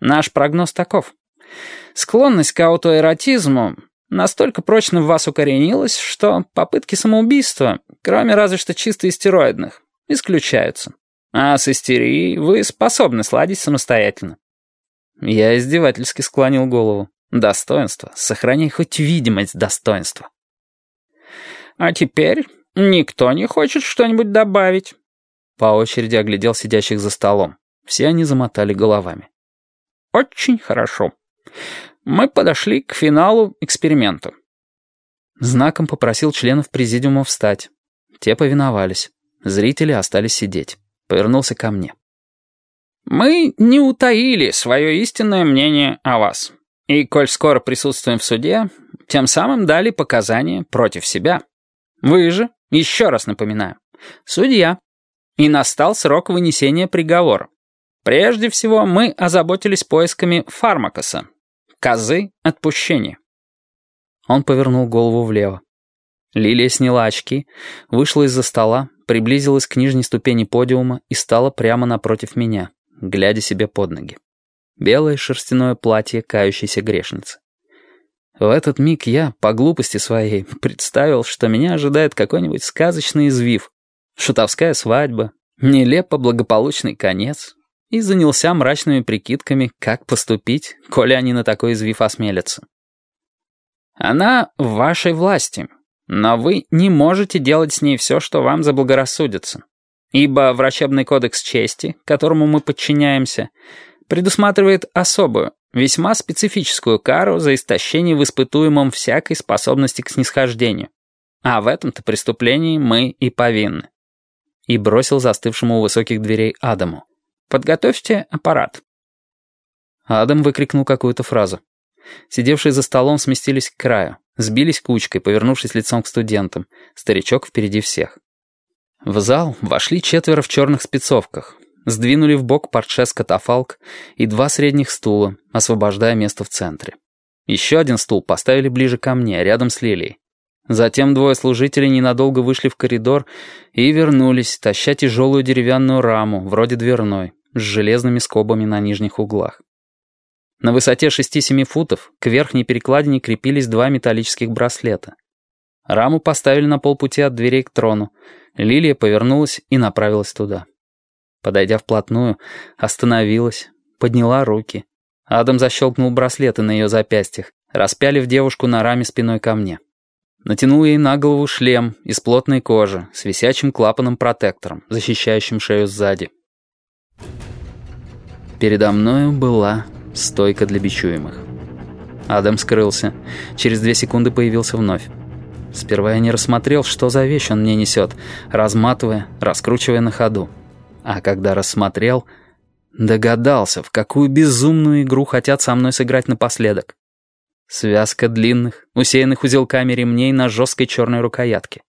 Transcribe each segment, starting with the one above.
Наш прогноз таков. Склонность к аутоэротизму настолько прочно в вас укоренилась, что попытки самоубийства, кроме разве что чисто истероидных, исключаются. А с истерией вы способны сладить самостоятельно. Я издевательски склонил голову. Достоинство. Сохраняй хоть видимость достоинства. А теперь никто не хочет что-нибудь добавить. По очереди оглядел сидящих за столом. Все они замотали головами. Очень хорошо. Мы подошли к финалу эксперимента. Знаком попросил членов президиума встать. Те повиновались. Зрители остались сидеть. Повернулся ко мне. «Мы не утаили свое истинное мнение о вас. И, коль скоро присутствуем в суде, тем самым дали показания против себя. Вы же, еще раз напоминаю, судья. И настал срок вынесения приговора. Прежде всего, мы озаботились поисками фармакоса. Козы отпущения. Он повернул голову влево. Лилия сняла очки, вышла из-за стола, приблизилась к нижней ступени подиума и стала прямо напротив меня, глядя себе под ноги. Белое шерстяное платье кающейся грешницы. В этот миг я, по глупости своей, представил, что меня ожидает какой-нибудь сказочный извив, шутовская свадьба, нелепо благополучный конец, и занялся мрачными прикидками, как поступить, коли они на такой извив осмелятся. Она в вашей власти, но вы не можете делать с ней все, что вам заблагорассудится. Ибо врачебный кодекс чести, которому мы подчиняемся, предусматривает особую, весьма специфическую кару за истощение в испытуемом всякой способности к снисхождению. А в этом-то преступлении мы и повинны. И бросил застывшему у высоких дверей Адаму. «Подготовьте аппарат». Адам выкрикнул какую-то фразу. Сидевшие за столом сместились к краю, сбились кучкой, повернувшись лицом к студентам. Старичок впереди всех. В зал вошли четверо в черных спецовках, сдвинули в бок портшес катафалк и два средних стула, освобождая место в центре. Еще один стул поставили ближе ко мне, рядом с Лилией. Затем двое служителей ненадолго вышли в коридор и вернулись, таща тяжелую деревянную раму, вроде дверной, с железными скобами на нижних углах. На высоте 6-7 футов к верхней перекладине крепились два металлических браслета. Раму поставили на полпути от дверей к трону. Лилия повернулась и направилась туда. Подойдя вплотную, остановилась, подняла руки. Адам защелкнул браслеты на ее запястьях, распялив девушку на раме спиной ко мне. Натянул ей на голову шлем из плотной кожи с висячим клапаном-протектором, защищающим шею сзади. Передо мною была стойка для бичуемых. Адам скрылся. Через две секунды появился вновь. Сперва я не рассмотрел, что за вещь он мне несет, разматывая, раскручивая на ходу. А когда рассмотрел, догадался, в какую безумную игру хотят со мной сыграть напоследок. Связка длинных, усеянных узелками ремней на жесткой черной рукоятке.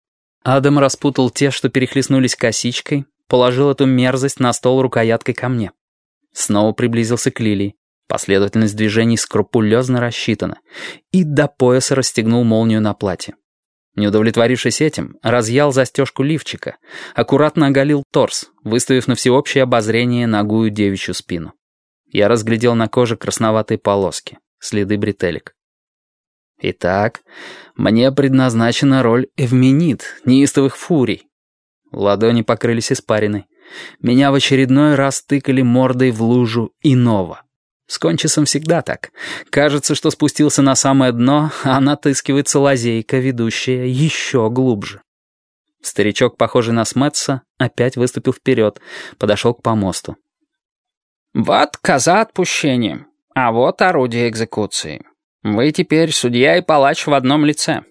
Адам распутал те, что перехлестнулись косичкой, положил эту мерзость на стол рукояткой ко мне. Снова приблизился к Лилии. Последовательность движений скрупулезно рассчитана. И до пояса расстегнул молнию на платье. Не удовлетворившись этим, разъял застежку лифчика, аккуратно оголил торс, выставив на всеобщее обозрение ногую девичью спину. Я разглядел на коже красноватые полоски, следы бретелек. Итак, мне предназначена роль эвменит, неистовых фурий. Ладони покрылись испариной. Меня в очередной раз тыкали мордой в лужу иного. С кончисом всегда так. Кажется, что спустился на самое дно, а натыскивается лазейка, ведущая еще глубже. Старичок, похожий на Смэтса, опять выступил вперед, подошел к помосту. «Вот коза отпущения, а вот орудие экзекуции. Вы теперь судья и палач в одном лице.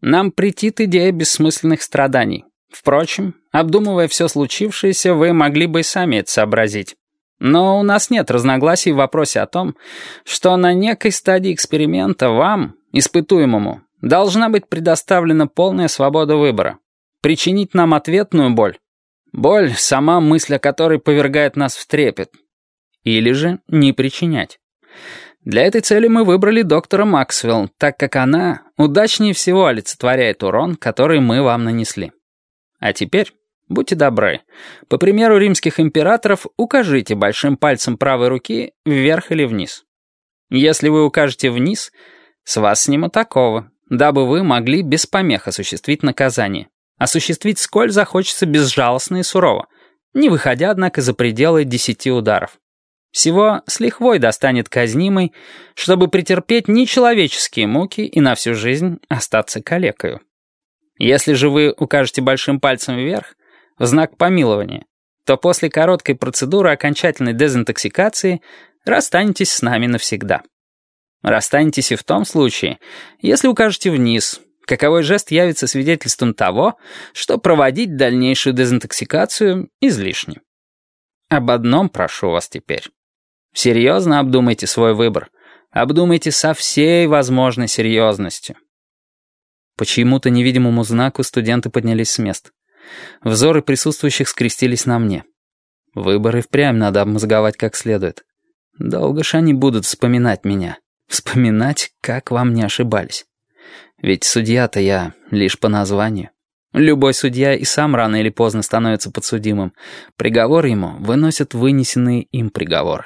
Нам претит идея бессмысленных страданий. Впрочем, обдумывая все случившееся, вы могли бы и сами это сообразить. Но у нас нет разногласий в вопросе о том, что на некой стадии эксперимента вам, испытуемому, должна быть предоставлена полная свобода выбора. Причинить нам ответную боль. Боль, сама мысль о которой повергает нас в трепет. Или же не причинять. Для этой цели мы выбрали доктора Максвелл, так как она удачнее всего олицетворяет урон, который мы вам нанесли. А теперь Будьте добры. По примеру римских императоров, укажите большим пальцем правой руки вверх или вниз. Если вы укажете вниз, с вас снимут такого, дабы вы могли без помех осуществить наказание. Осуществить сколь захочется безжалостно и сурово, не выходя, однако, за пределы десяти ударов. Всего с лихвой достанет казнимый, чтобы претерпеть нечеловеческие муки и на всю жизнь остаться калекою. Если же вы укажете большим пальцем вверх, в знак помилования, то после короткой процедуры окончательной дезинтоксикации расстанетесь с нами навсегда. Расстанетесь и в том случае, если укажете вниз, каковой жест явится свидетельством того, что проводить дальнейшую дезинтоксикацию излишне. Об одном прошу вас теперь. Серьезно обдумайте свой выбор. Обдумайте со всей возможной серьезностью. По чьему-то невидимому знаку студенты поднялись с мест. Взоры присутствующих скрестились на мне. Выборы впрямь надо обмозговать как следует. Долго ж они будут вспоминать меня. Вспоминать, как вам не ошибались. Ведь судья-то я лишь по названию. Любой судья и сам рано или поздно становится подсудимым. Приговор ему выносят вынесенные им приговоры.